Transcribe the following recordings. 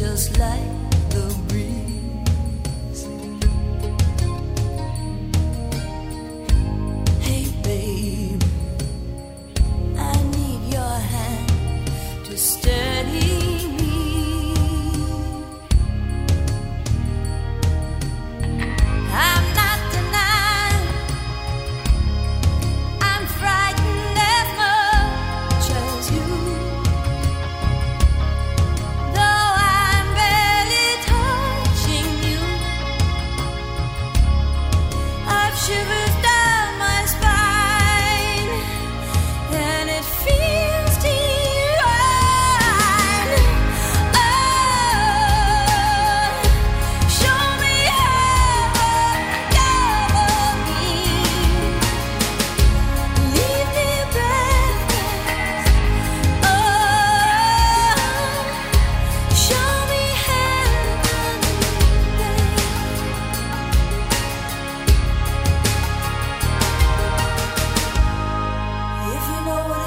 just like shivers.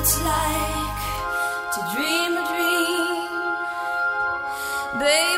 it's like to dream a dream, baby.